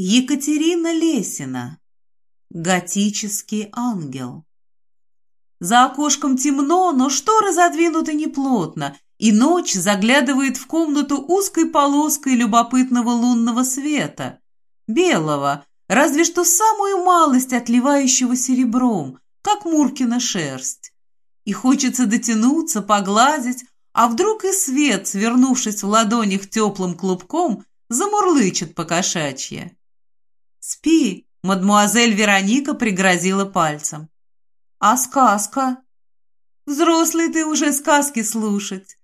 Екатерина Лесина. Готический ангел. За окошком темно, но шторы задвинуты неплотно, и ночь заглядывает в комнату узкой полоской любопытного лунного света, белого, разве что самую малость отливающего серебром, как Муркина шерсть. И хочется дотянуться, погладить, а вдруг и свет, свернувшись в ладонях теплым клубком, замурлычет по-кошачье. «Спи!» — мадмуазель Вероника пригрозила пальцем. «А сказка?» «Взрослый ты уже сказки слушать!»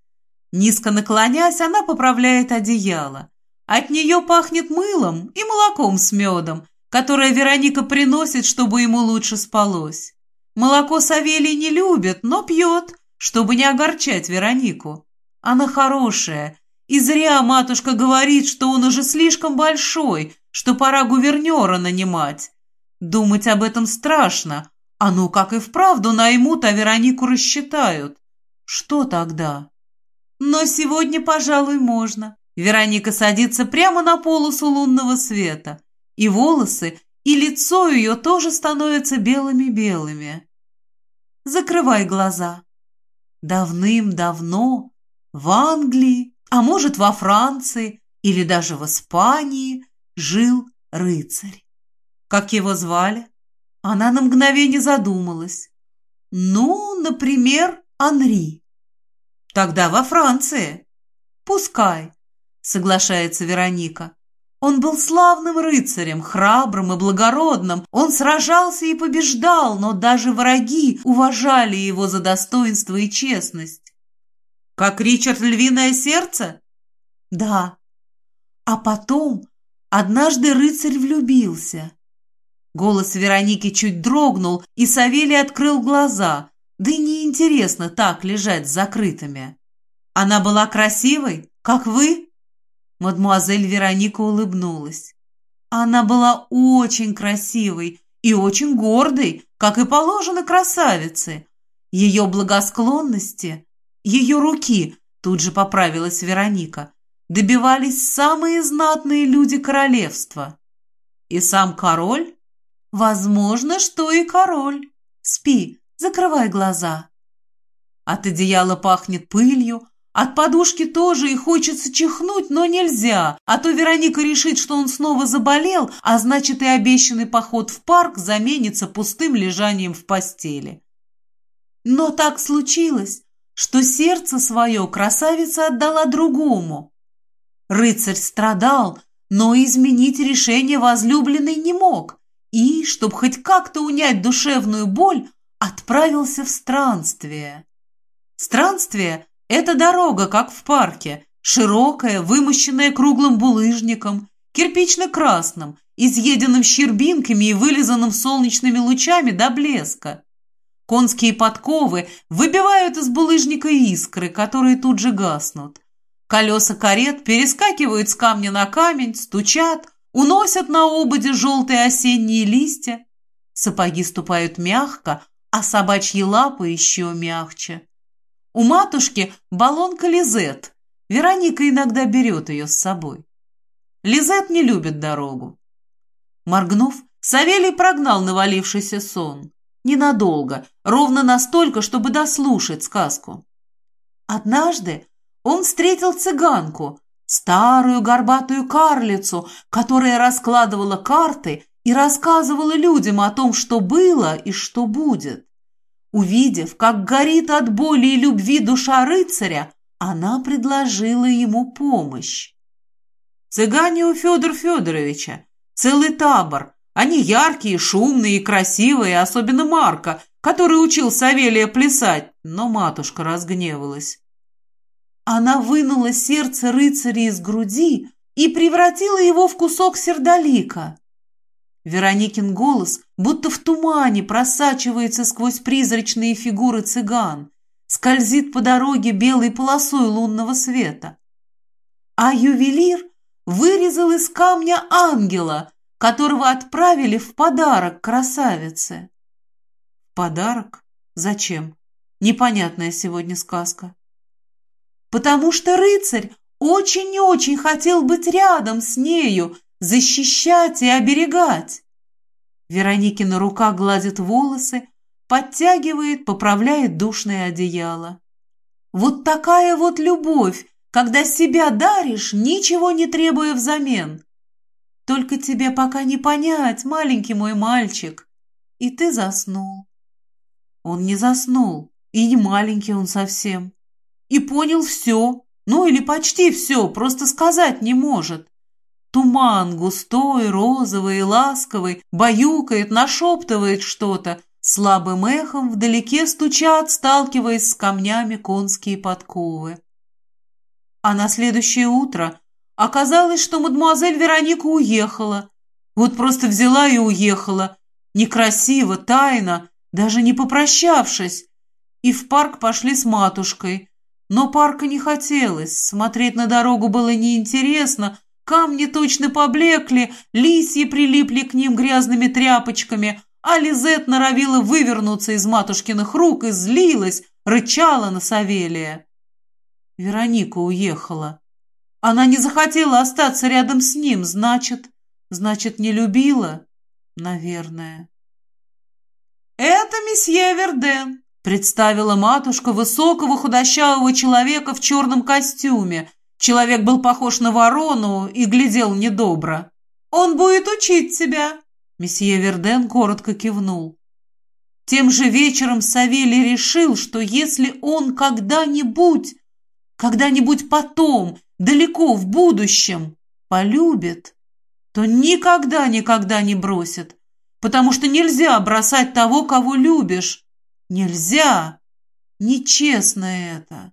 Низко наклонясь, она поправляет одеяло. От нее пахнет мылом и молоком с медом, которое Вероника приносит, чтобы ему лучше спалось. Молоко Савелий не любит, но пьет, чтобы не огорчать Веронику. Она хорошая, и зря матушка говорит, что он уже слишком большой, что пора гувернера нанимать. Думать об этом страшно. А ну, как и вправду наймут, а Веронику рассчитают. Что тогда? Но сегодня, пожалуй, можно. Вероника садится прямо на полосу лунного света. И волосы, и лицо ее тоже становятся белыми-белыми. Закрывай глаза. Давным-давно в Англии, а может во Франции или даже в Испании жил рыцарь. Как его звали? Она на мгновение задумалась. Ну, например, Анри. Тогда во Франции. Пускай, соглашается Вероника. Он был славным рыцарем, храбрым и благородным. Он сражался и побеждал, но даже враги уважали его за достоинство и честность. Как Ричард Львиное Сердце? Да. А потом Однажды рыцарь влюбился. Голос Вероники чуть дрогнул, и Савелий открыл глаза. Да и неинтересно так лежать с закрытыми. Она была красивой, как вы? Мадмуазель Вероника улыбнулась. Она была очень красивой и очень гордой, как и положено красавице. Ее благосклонности, ее руки, тут же поправилась Вероника, добивались самые знатные люди королевства. И сам король? Возможно, что и король. Спи, закрывай глаза. От одеяла пахнет пылью, от подушки тоже и хочется чихнуть, но нельзя, а то Вероника решит, что он снова заболел, а значит и обещанный поход в парк заменится пустым лежанием в постели. Но так случилось, что сердце свое красавица отдала другому, Рыцарь страдал, но изменить решение возлюбленной не мог и, чтобы хоть как-то унять душевную боль, отправился в странствие. Странствие – это дорога, как в парке, широкая, вымощенная круглым булыжником, кирпично-красным, изъеденным щербинками и вылизанным солнечными лучами до блеска. Конские подковы выбивают из булыжника искры, которые тут же гаснут. Колеса карет перескакивают с камня на камень, стучат, уносят на ободе желтые осенние листья. Сапоги ступают мягко, а собачьи лапы еще мягче. У матушки баллонка Лизет. Вероника иногда берет ее с собой. Лизет не любит дорогу. Моргнув, Савелий прогнал навалившийся сон. Ненадолго, ровно настолько, чтобы дослушать сказку. Однажды он встретил цыганку, старую горбатую карлицу, которая раскладывала карты и рассказывала людям о том, что было и что будет. Увидев, как горит от боли и любви душа рыцаря, она предложила ему помощь. Цыгане у Федора Федоровича, целый табор. Они яркие, шумные и красивые, особенно Марка, который учил Савелия плясать, но матушка разгневалась. Она вынула сердце рыцаря из груди и превратила его в кусок сердолика. Вероникин голос будто в тумане просачивается сквозь призрачные фигуры цыган, скользит по дороге белой полосой лунного света. А ювелир вырезал из камня ангела, которого отправили в подарок красавице. Подарок? Зачем? Непонятная сегодня сказка потому что рыцарь очень-очень хотел быть рядом с нею, защищать и оберегать. Вероникина рука гладит волосы, подтягивает, поправляет душное одеяло. Вот такая вот любовь, когда себя даришь, ничего не требуя взамен. Только тебе пока не понять, маленький мой мальчик. И ты заснул. Он не заснул, и не маленький он совсем. И понял все, ну или почти все, просто сказать не может. Туман густой, розовый и ласковый баюкает, нашептывает что-то, слабым эхом вдалеке стучат, сталкиваясь с камнями конские подковы. А на следующее утро оказалось, что мадемуазель Вероника уехала. Вот просто взяла и уехала. Некрасиво, тайно, даже не попрощавшись. И в парк пошли с матушкой. Но парка не хотелось, смотреть на дорогу было неинтересно, камни точно поблекли, лисьи прилипли к ним грязными тряпочками, а Лизет норовила вывернуться из матушкиных рук и злилась, рычала на Савелия. Вероника уехала. Она не захотела остаться рядом с ним, значит, значит, не любила? Наверное. «Это месье Верден», — представила матушка высокого худощавого человека в черном костюме. Человек был похож на ворону и глядел недобро. «Он будет учить тебя». Месье Верден коротко кивнул. Тем же вечером Савелий решил, что если он когда-нибудь когда-нибудь потом, далеко в будущем, полюбит, то никогда-никогда не бросит, потому что нельзя бросать того, кого любишь. Нельзя. Нечестно это.